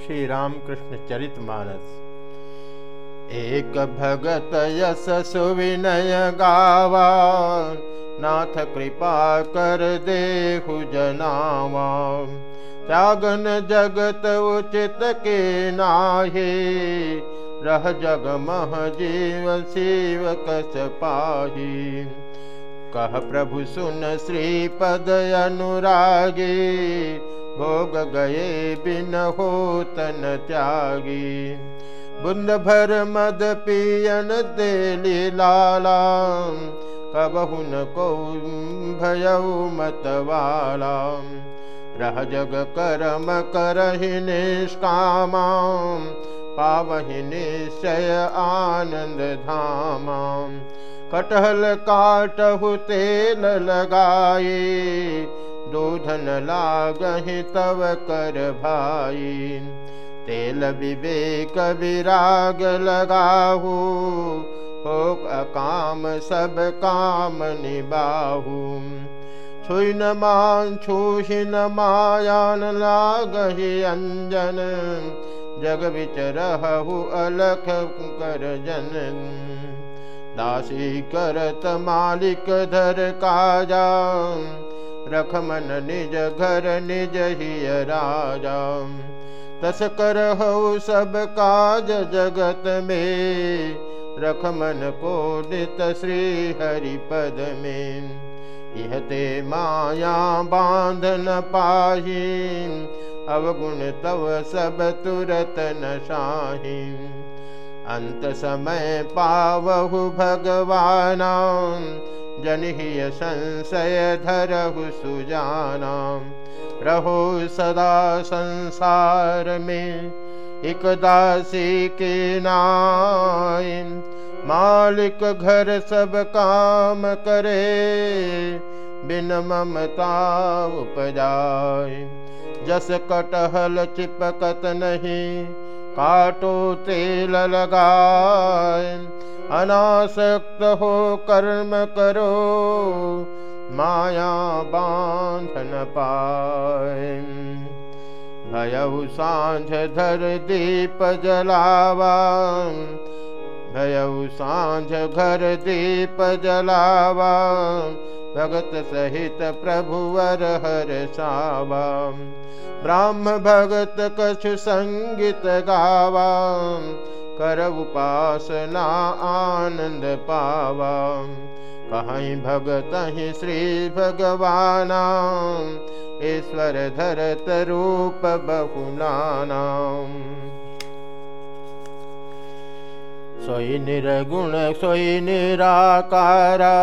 श्री रामकृष्ण चरित मानस एक भगत यस सुविनय गावा, नाथ कृपा कर देहु जनावा। त्यागन जगत उचित के नाहे, रह जग मह जीव शिव कस पाही कह प्रभु सुन श्रीपद अनुरागी भोग गए बिन हो तन त्यागी बुंद भर मद पियन दे लाला कबहुन को भयऊ मतवाला। जग करम करहि निष्कामा पावहि निश्चय आनंद धामा। कटहल काटहु तेल लगाए दूधन लागहि तव कर भाई। तेल विवेक विराग लगाहू हो अकाम सब काम निबाहू छुई न मान छूहि न मायान अंजन जग बिच रहु अलख कर जन। दासी करत मालिक धर काजा रख मन निज घर निज हिय राजा। तस कर हो सब काज जगत में रखमन को नित श्री हरि पद में। इहते माया बाँध न पाही अवगुण तव सब तुरत न शाही अंत समय पावहु भगवान जनहिय संशय धरहु सुजाना रहो सदा संसार में एक दासी के नाय मालिक घर सब काम करे, बिन ममता उपजाय जस कटहल चिपकत नहीं, काटो तेल लगाए। अनासक्त हो कर्म करो, माया बांधन पाए। भयउ साँझ धर दीप जलावा भयउ साँझ घर दीप जलावा, भगत सहित प्रभुवर हर सावा। ब्राह्म भगत कछु संगीत गावा कर उपासना आनंद पावा। कहीं भगत श्री भगवान, ईश्वर धरत रूप बहुनाना सोई निर्गुण, सोई निराकारा,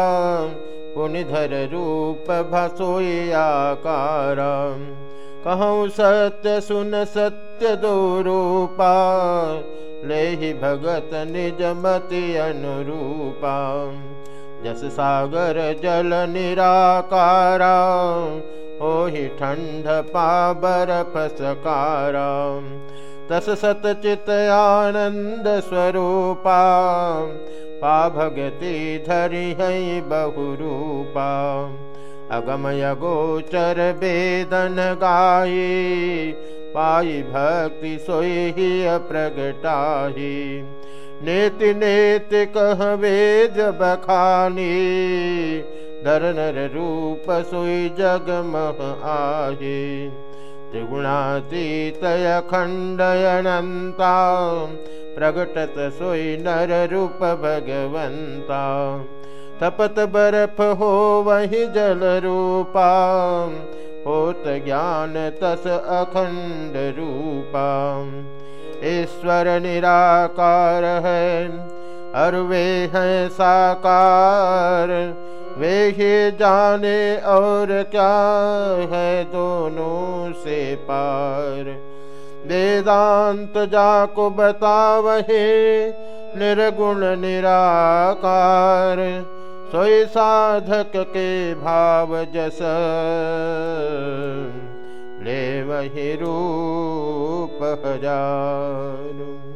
पुनिधर रूप भसोई आकारा। कहूँ सत्य सुन सत्य दो रूपा ले ही भगत निज मति अनुरूपा। जस सागर जल निराकारा हो ही ठंड पाबर फसकारा। तस सतचित आनंद स्वरूपा पा भगति धरि है बहुरूपा। अगमय गोचर वेदन गाये पाई भक्ति सोय अप्रगताहि नेति जब खानी धरनर रूप सोई जग मह आहि। त्रिगुणातीतयखण्डयनन्ता प्रकटत सोय नररूप भगवन्ता। तपत बरफ हो वहि जलरूपा होत ज्ञान तस अखंड रूपा। ईश्वर निराकार है और वे हैं साकार। वे ही जाने और क्या है दोनों से पार। वेदांत जाको बतावहे, निर्गुण निराकार। सोई साधक के भाव जस। ले वही रूप हज़ार।